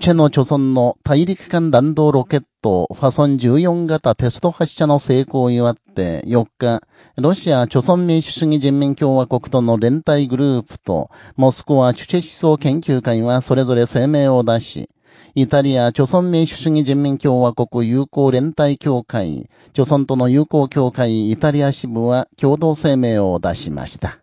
チェの貯村の大陸間弾道ロケットファソン14型テスト発射の成功を祝って4日、ロシア貯村民主主義人民共和国との連帯グループとモスクワチュチェ思想研究会はそれぞれ声明を出し、イタリア、貯村民主主義人民共和国友好連帯協会、貯村との友好協会イタリア支部は共同声明を出しました。